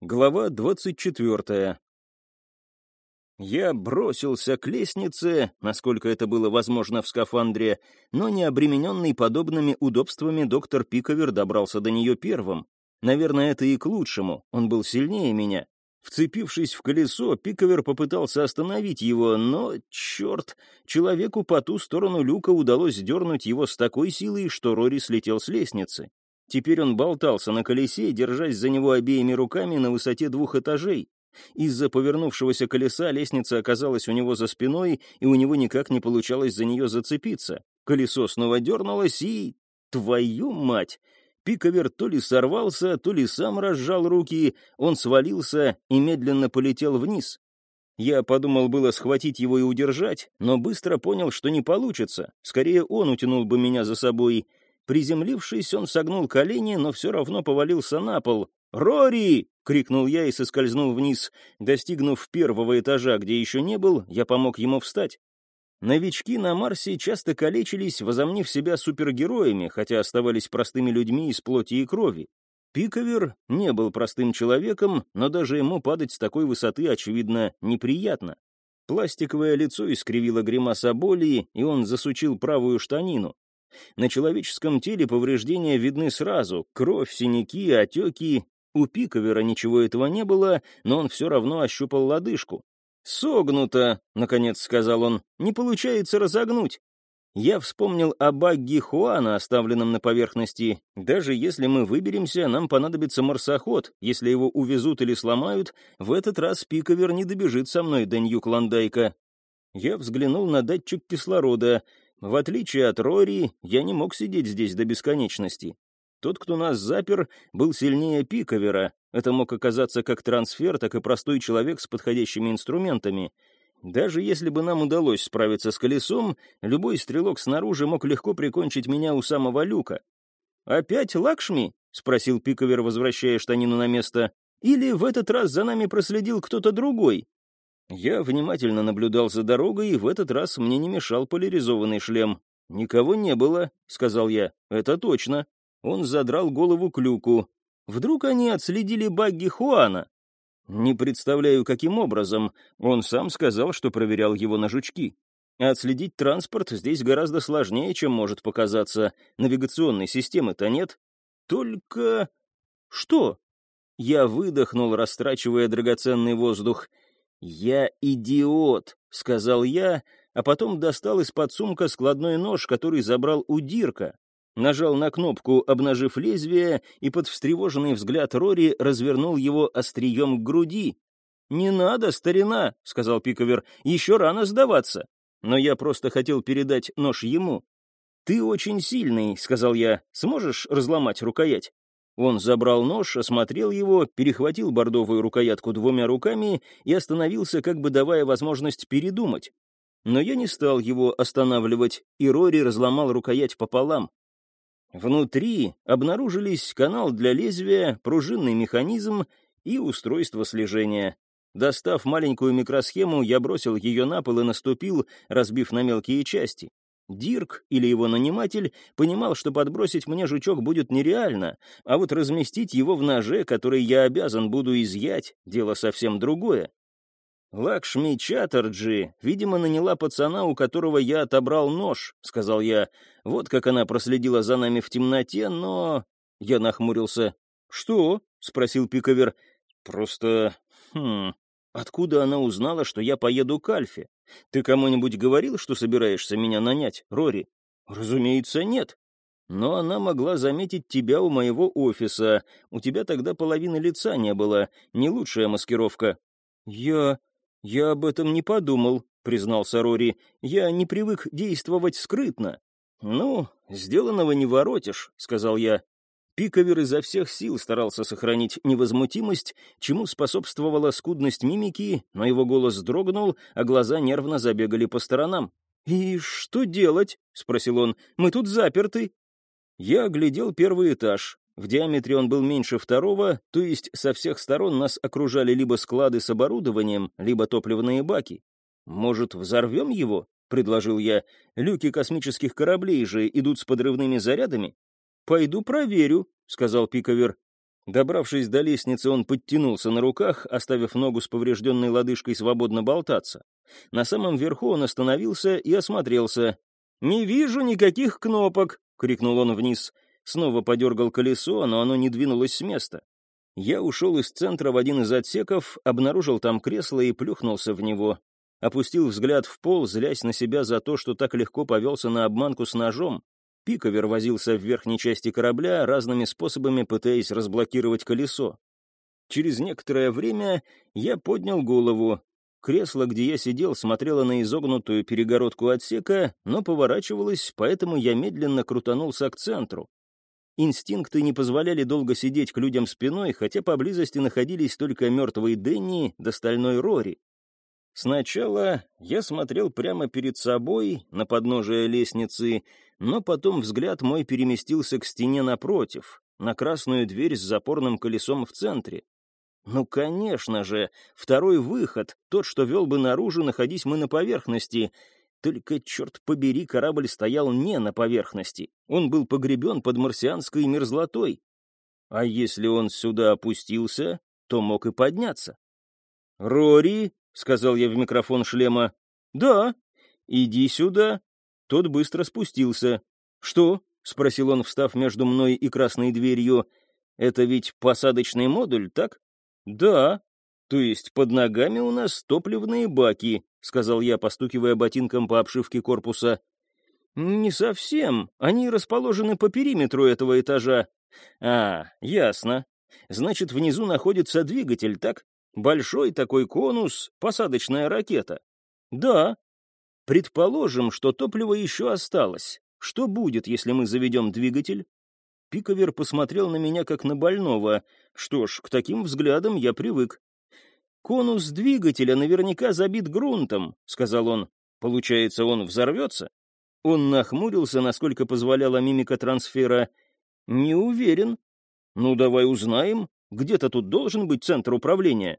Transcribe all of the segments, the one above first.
Глава двадцать четвертая. Я бросился к лестнице, насколько это было возможно в скафандре, но не обремененный подобными удобствами доктор Пиковер добрался до нее первым. Наверное, это и к лучшему, он был сильнее меня. Вцепившись в колесо, Пиковер попытался остановить его, но, черт, человеку по ту сторону люка удалось дернуть его с такой силой, что Рори слетел с лестницы. Теперь он болтался на колесе, держась за него обеими руками на высоте двух этажей. Из-за повернувшегося колеса лестница оказалась у него за спиной, и у него никак не получалось за нее зацепиться. Колесо снова дернулось, и... Твою мать! Пиковер то ли сорвался, то ли сам разжал руки, он свалился и медленно полетел вниз. Я подумал было схватить его и удержать, но быстро понял, что не получится. Скорее, он утянул бы меня за собой. Приземлившись, он согнул колени, но все равно повалился на пол. «Рори!» — крикнул я и соскользнул вниз. Достигнув первого этажа, где еще не был, я помог ему встать. Новички на Марсе часто калечились, возомнив себя супергероями, хотя оставались простыми людьми из плоти и крови. Пиковер не был простым человеком, но даже ему падать с такой высоты, очевидно, неприятно. Пластиковое лицо искривило гримаса боли, и он засучил правую штанину. На человеческом теле повреждения видны сразу — кровь, синяки, отеки. У Пиковера ничего этого не было, но он все равно ощупал лодыжку. «Согнуто», — наконец сказал он, — «не получается разогнуть». Я вспомнил о багги Хуана, оставленном на поверхности. Даже если мы выберемся, нам понадобится марсоход. Если его увезут или сломают, в этот раз Пиковер не добежит со мной до Нью-Клондайка. Я взглянул на датчик кислорода. В отличие от Рори, я не мог сидеть здесь до бесконечности. Тот, кто нас запер, был сильнее Пиковера. Это мог оказаться как трансфер, так и простой человек с подходящими инструментами. Даже если бы нам удалось справиться с колесом, любой стрелок снаружи мог легко прикончить меня у самого люка. «Опять Лакшми?» — спросил Пиковер, возвращая штанину на место. «Или в этот раз за нами проследил кто-то другой?» Я внимательно наблюдал за дорогой, и в этот раз мне не мешал поляризованный шлем. «Никого не было», — сказал я. «Это точно». Он задрал голову к люку. «Вдруг они отследили багги Хуана?» «Не представляю, каким образом. Он сам сказал, что проверял его на жучки. Отследить транспорт здесь гораздо сложнее, чем может показаться. Навигационной системы-то нет. Только... Что?» Я выдохнул, растрачивая драгоценный воздух. «Я идиот», — сказал я, а потом достал из-под сумка складной нож, который забрал у Дирка. Нажал на кнопку, обнажив лезвие, и под встревоженный взгляд Рори развернул его острием к груди. «Не надо, старина», — сказал Пиковер, — «еще рано сдаваться». Но я просто хотел передать нож ему. «Ты очень сильный», — сказал я. «Сможешь разломать рукоять?» Он забрал нож, осмотрел его, перехватил бордовую рукоятку двумя руками и остановился, как бы давая возможность передумать. Но я не стал его останавливать, и Рори разломал рукоять пополам. Внутри обнаружились канал для лезвия, пружинный механизм и устройство слежения. Достав маленькую микросхему, я бросил ее на пол и наступил, разбив на мелкие части. Дирк или его наниматель понимал, что подбросить мне жучок будет нереально, а вот разместить его в ноже, который я обязан буду изъять, дело совсем другое. «Лакшми Чаттерджи, видимо, наняла пацана, у которого я отобрал нож», — сказал я. «Вот как она проследила за нами в темноте, но...» Я нахмурился. «Что?» — спросил Пиковер. «Просто... Хм... Откуда она узнала, что я поеду к Альфе? Ты кому-нибудь говорил, что собираешься меня нанять, Рори? Разумеется, нет. Но она могла заметить тебя у моего офиса. У тебя тогда половины лица не было. Не лучшая маскировка. Я... я об этом не подумал, признался Рори. Я не привык действовать скрытно. Ну, сделанного не воротишь, сказал я. Пиковер изо всех сил старался сохранить невозмутимость, чему способствовала скудность мимики, но его голос дрогнул, а глаза нервно забегали по сторонам. «И что делать?» — спросил он. «Мы тут заперты». Я оглядел первый этаж. В диаметре он был меньше второго, то есть со всех сторон нас окружали либо склады с оборудованием, либо топливные баки. «Может, взорвем его?» — предложил я. «Люки космических кораблей же идут с подрывными зарядами. «Пойду проверю», — сказал Пиковер. Добравшись до лестницы, он подтянулся на руках, оставив ногу с поврежденной лодыжкой свободно болтаться. На самом верху он остановился и осмотрелся. «Не вижу никаких кнопок!» — крикнул он вниз. Снова подергал колесо, но оно не двинулось с места. Я ушел из центра в один из отсеков, обнаружил там кресло и плюхнулся в него. Опустил взгляд в пол, злясь на себя за то, что так легко повелся на обманку с ножом. Пиковер возился в верхней части корабля, разными способами пытаясь разблокировать колесо. Через некоторое время я поднял голову. Кресло, где я сидел, смотрело на изогнутую перегородку отсека, но поворачивалось, поэтому я медленно крутанулся к центру. Инстинкты не позволяли долго сидеть к людям спиной, хотя поблизости находились только мертвый Дэнни да стальной Рори. Сначала я смотрел прямо перед собой, на подножие лестницы, но потом взгляд мой переместился к стене напротив, на красную дверь с запорным колесом в центре. Ну, конечно же, второй выход, тот, что вел бы наружу, находись мы на поверхности — только, черт побери, корабль стоял не на поверхности. Он был погребен под марсианской мерзлотой. А если он сюда опустился, то мог и подняться. «Рори», — сказал я в микрофон шлема. «Да, иди сюда». Тот быстро спустился. «Что?» — спросил он, встав между мной и красной дверью. «Это ведь посадочный модуль, так?» «Да. То есть под ногами у нас топливные баки. — сказал я, постукивая ботинком по обшивке корпуса. «Не совсем. Они расположены по периметру этого этажа». «А, ясно. Значит, внизу находится двигатель, так? Большой такой конус, посадочная ракета». «Да». «Предположим, что топливо еще осталось. Что будет, если мы заведем двигатель?» Пиковер посмотрел на меня как на больного. Что ж, к таким взглядам я привык. «Конус двигателя наверняка забит грунтом», — сказал он. «Получается, он взорвется?» Он нахмурился, насколько позволяла мимика трансфера. «Не уверен». «Ну, давай узнаем. Где-то тут должен быть центр управления».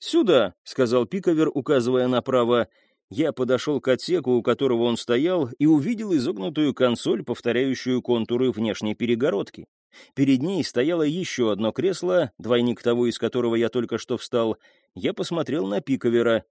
«Сюда», — сказал Пиковер, указывая направо. Я подошел к отсеку, у которого он стоял, и увидел изогнутую консоль, повторяющую контуры внешней перегородки. Перед ней стояло еще одно кресло, двойник того, из которого я только что встал. Я посмотрел на Пиковера.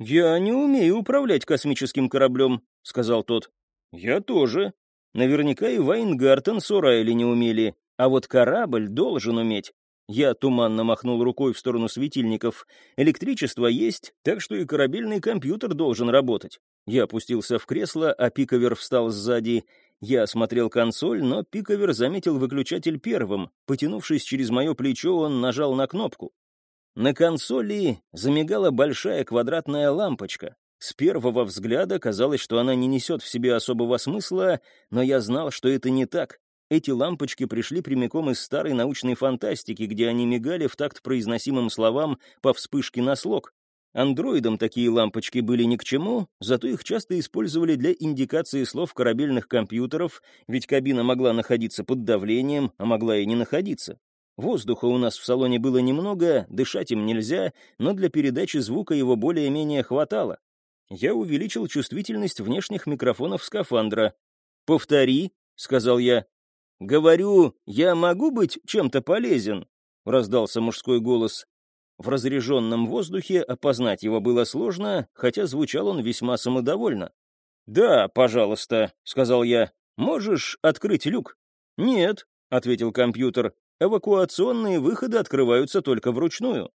«Я не умею управлять космическим кораблем», — сказал тот. «Я тоже. Наверняка и Вайнгартен с Орайли не умели, а вот корабль должен уметь». Я туманно махнул рукой в сторону светильников. «Электричество есть, так что и корабельный компьютер должен работать». Я опустился в кресло, а Пиковер встал сзади. Я осмотрел консоль, но Пиковер заметил выключатель первым. Потянувшись через мое плечо, он нажал на кнопку. На консоли замигала большая квадратная лампочка. С первого взгляда казалось, что она не несет в себе особого смысла, но я знал, что это не так. Эти лампочки пришли прямиком из старой научной фантастики, где они мигали в такт произносимым словам по вспышке на слог. Андроидам такие лампочки были ни к чему, зато их часто использовали для индикации слов корабельных компьютеров, ведь кабина могла находиться под давлением, а могла и не находиться. Воздуха у нас в салоне было немного, дышать им нельзя, но для передачи звука его более-менее хватало. Я увеличил чувствительность внешних микрофонов скафандра. «Повтори», — сказал я. «Говорю, я могу быть чем-то полезен?» — раздался мужской голос. В разреженном воздухе опознать его было сложно, хотя звучал он весьма самодовольно. «Да, пожалуйста», — сказал я. «Можешь открыть люк?» «Нет», — ответил компьютер. «Эвакуационные выходы открываются только вручную».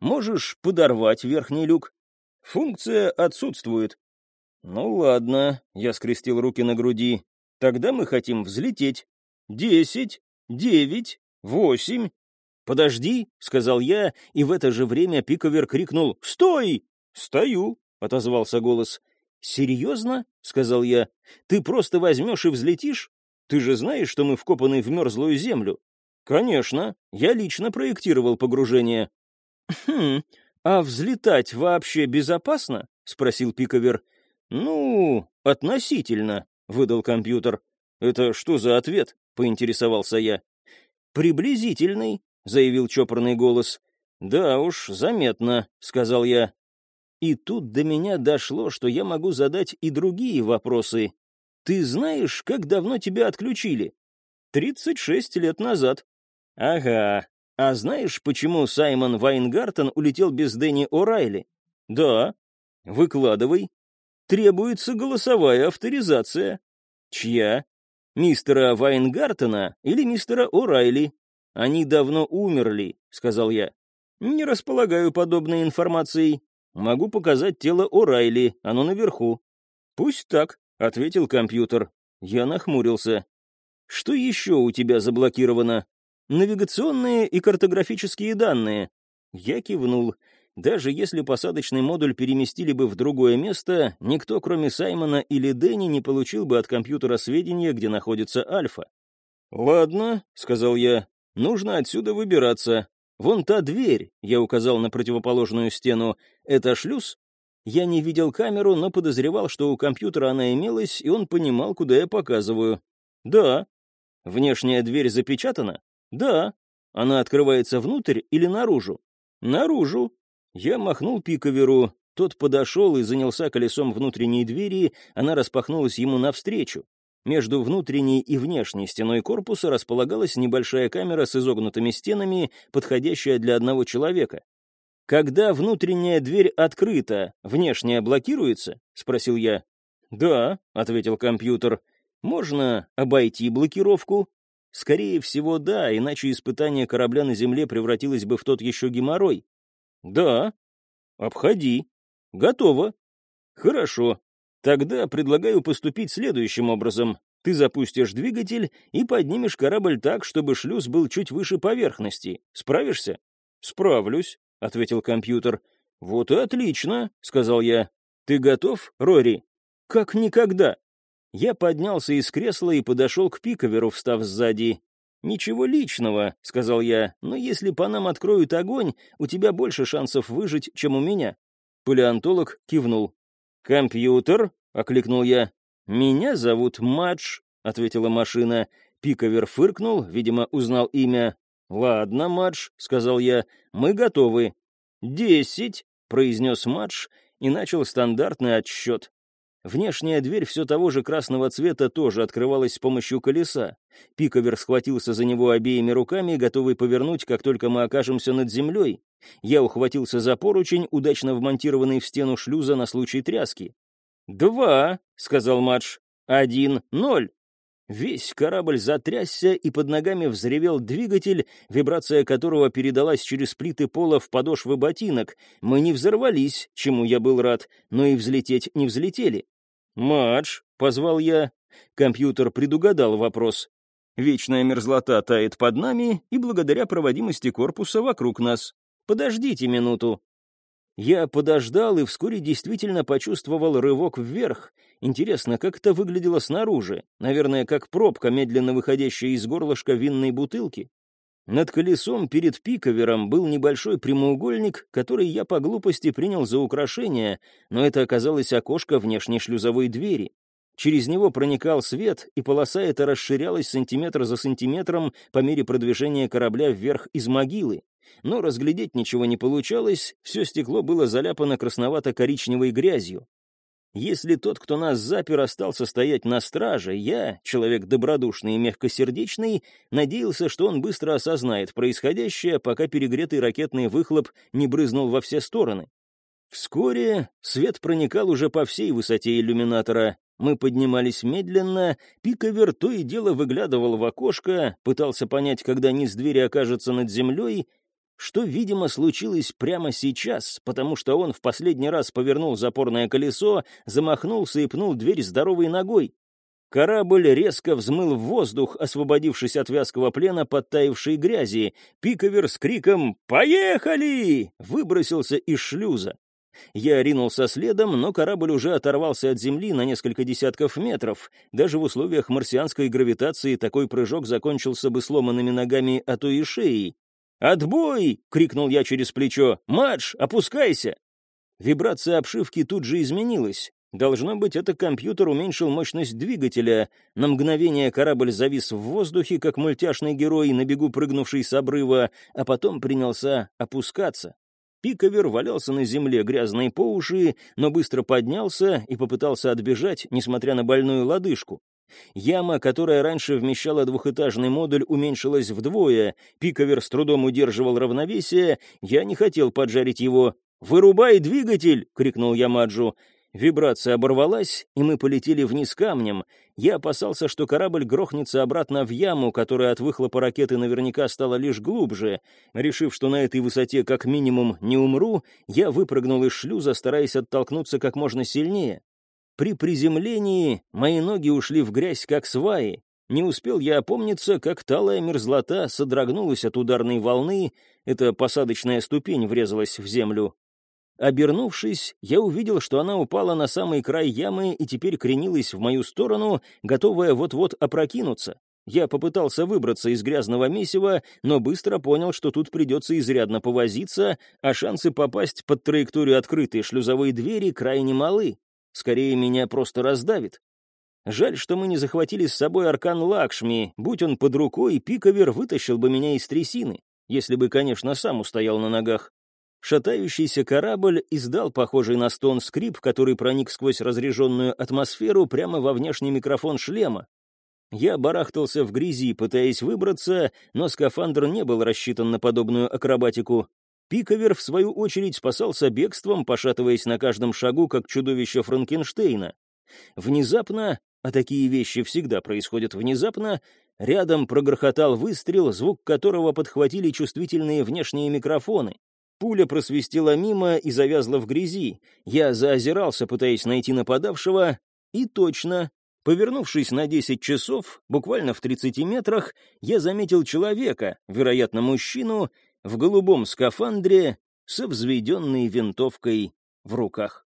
«Можешь подорвать верхний люк?» «Функция отсутствует». «Ну ладно», — я скрестил руки на груди. «Тогда мы хотим взлететь. Десять, девять, восемь, «Подожди», — сказал я, и в это же время Пиковер крикнул «Стой!» «Стою», — отозвался голос. «Серьезно?» — сказал я. «Ты просто возьмешь и взлетишь? Ты же знаешь, что мы вкопаны в мерзлую землю?» «Конечно. Я лично проектировал погружение». «Хм, а взлетать вообще безопасно?» — спросил Пиковер. «Ну, относительно», — выдал компьютер. «Это что за ответ?» — поинтересовался я. «Приблизительный», заявил чопорный голос. «Да уж, заметно», — сказал я. И тут до меня дошло, что я могу задать и другие вопросы. «Ты знаешь, как давно тебя отключили?» «Тридцать шесть лет назад». «Ага, «А знаешь, почему Саймон Вайнгартен улетел без Дэнни О'Райли?» «Да». «Выкладывай». «Требуется голосовая авторизация». «Чья?» «Мистера Вайнгартена или мистера О'Райли?» «Они давно умерли», — сказал я. «Не располагаю подобной информацией. Могу показать тело О'Райли, оно наверху». «Пусть так», — ответил компьютер. Я нахмурился. «Что еще у тебя заблокировано?» «Навигационные и картографические данные». Я кивнул. Даже если посадочный модуль переместили бы в другое место, никто, кроме Саймона или Дэнни, не получил бы от компьютера сведения, где находится Альфа. «Ладно», — сказал я, — «нужно отсюда выбираться. Вон та дверь», — я указал на противоположную стену, — «это шлюз?» Я не видел камеру, но подозревал, что у компьютера она имелась, и он понимал, куда я показываю. «Да». «Внешняя дверь запечатана?» «Да». «Она открывается внутрь или наружу?» «Наружу». Я махнул пиковеру. Тот подошел и занялся колесом внутренней двери, она распахнулась ему навстречу. Между внутренней и внешней стеной корпуса располагалась небольшая камера с изогнутыми стенами, подходящая для одного человека. «Когда внутренняя дверь открыта, внешняя блокируется?» — спросил я. «Да», — ответил компьютер. «Можно обойти блокировку?» «Скорее всего, да, иначе испытание корабля на Земле превратилось бы в тот еще геморрой». «Да». «Обходи». «Готово». «Хорошо. Тогда предлагаю поступить следующим образом. Ты запустишь двигатель и поднимешь корабль так, чтобы шлюз был чуть выше поверхности. Справишься?» «Справлюсь». — ответил компьютер. «Вот и отлично», — сказал я. «Ты готов, Рори?» «Как никогда». Я поднялся из кресла и подошел к пиковеру, встав сзади. «Ничего личного», — сказал я, — «но если по нам откроют огонь, у тебя больше шансов выжить, чем у меня». Палеонтолог кивнул. «Компьютер?» — окликнул я. «Меня зовут Мадж», — ответила машина. Пиковер фыркнул, видимо, узнал имя. «Ладно, Мадж», — сказал я, — «мы готовы». «Десять», — произнес Мадж и начал стандартный отсчет. Внешняя дверь все того же красного цвета тоже открывалась с помощью колеса. Пиковер схватился за него обеими руками, готовый повернуть, как только мы окажемся над землей. Я ухватился за поручень, удачно вмонтированный в стену шлюза на случай тряски. «Два», — сказал Мадж. «Один, ноль». Весь корабль затрясся, и под ногами взревел двигатель, вибрация которого передалась через плиты пола в подошвы ботинок. Мы не взорвались, чему я был рад, но и взлететь не взлетели. «Мадж», — позвал я. Компьютер предугадал вопрос. Вечная мерзлота тает под нами и благодаря проводимости корпуса вокруг нас. Подождите минуту. Я подождал и вскоре действительно почувствовал рывок вверх. Интересно, как это выглядело снаружи? Наверное, как пробка, медленно выходящая из горлышка винной бутылки. Над колесом перед пиковером был небольшой прямоугольник, который я по глупости принял за украшение, но это оказалось окошко внешней шлюзовой двери. Через него проникал свет, и полоса эта расширялась сантиметр за сантиметром по мере продвижения корабля вверх из могилы но разглядеть ничего не получалось, все стекло было заляпано красновато-коричневой грязью. Если тот, кто нас запер, остался стоять на страже, я, человек добродушный и мягкосердечный, надеялся, что он быстро осознает происходящее, пока перегретый ракетный выхлоп не брызнул во все стороны. Вскоре свет проникал уже по всей высоте иллюминатора. Мы поднимались медленно, пиковер то и дело выглядывал в окошко, пытался понять, когда низ двери окажется над землей, что, видимо, случилось прямо сейчас, потому что он в последний раз повернул запорное колесо, замахнулся и пнул дверь здоровой ногой. Корабль резко взмыл в воздух, освободившись от вязкого плена подтаившей грязи. Пиковер с криком «Поехали!» выбросился из шлюза. Я ринулся следом, но корабль уже оторвался от земли на несколько десятков метров. Даже в условиях марсианской гравитации такой прыжок закончился бы сломанными ногами, а то и шеей. «Отбой!» — крикнул я через плечо. «Мадж, опускайся!» Вибрация обшивки тут же изменилась. Должно быть, это компьютер уменьшил мощность двигателя. На мгновение корабль завис в воздухе, как мультяшный герой, на бегу прыгнувший с обрыва, а потом принялся опускаться. Пиковер валялся на земле грязной по уши, но быстро поднялся и попытался отбежать, несмотря на больную лодыжку. Яма, которая раньше вмещала двухэтажный модуль, уменьшилась вдвое. Пиковер с трудом удерживал равновесие. Я не хотел поджарить его. «Вырубай двигатель!» — крикнул я Маджу. Вибрация оборвалась, и мы полетели вниз камнем. Я опасался, что корабль грохнется обратно в яму, которая от выхлопа ракеты наверняка стала лишь глубже. Решив, что на этой высоте как минимум не умру, я выпрыгнул из шлюза, стараясь оттолкнуться как можно сильнее. При приземлении мои ноги ушли в грязь, как сваи. Не успел я опомниться, как талая мерзлота содрогнулась от ударной волны, эта посадочная ступень врезалась в землю. Обернувшись, я увидел, что она упала на самый край ямы и теперь кренилась в мою сторону, готовая вот-вот опрокинуться. Я попытался выбраться из грязного месива, но быстро понял, что тут придется изрядно повозиться, а шансы попасть под траекторию открытой шлюзовой двери крайне малы. Скорее, меня просто раздавит. Жаль, что мы не захватили с собой аркан Лакшми. Будь он под рукой, Пиковер вытащил бы меня из трясины, если бы, конечно, сам устоял на ногах. Шатающийся корабль издал похожий на стон скрип, который проник сквозь разреженную атмосферу прямо во внешний микрофон шлема. Я барахтался в грязи, пытаясь выбраться, но скафандр не был рассчитан на подобную акробатику. Пиковер, в свою очередь, спасался бегством, пошатываясь на каждом шагу, как чудовище Франкенштейна. Внезапно, а такие вещи всегда происходят внезапно, рядом прогрохотал выстрел, звук которого подхватили чувствительные внешние микрофоны. Пуля просвистела мимо и завязла в грязи. Я заозирался, пытаясь найти нападавшего, и точно, повернувшись на 10 часов, буквально в 30 метрах, я заметил человека, вероятно, мужчину, в голубом скафандре со взведенной винтовкой в руках.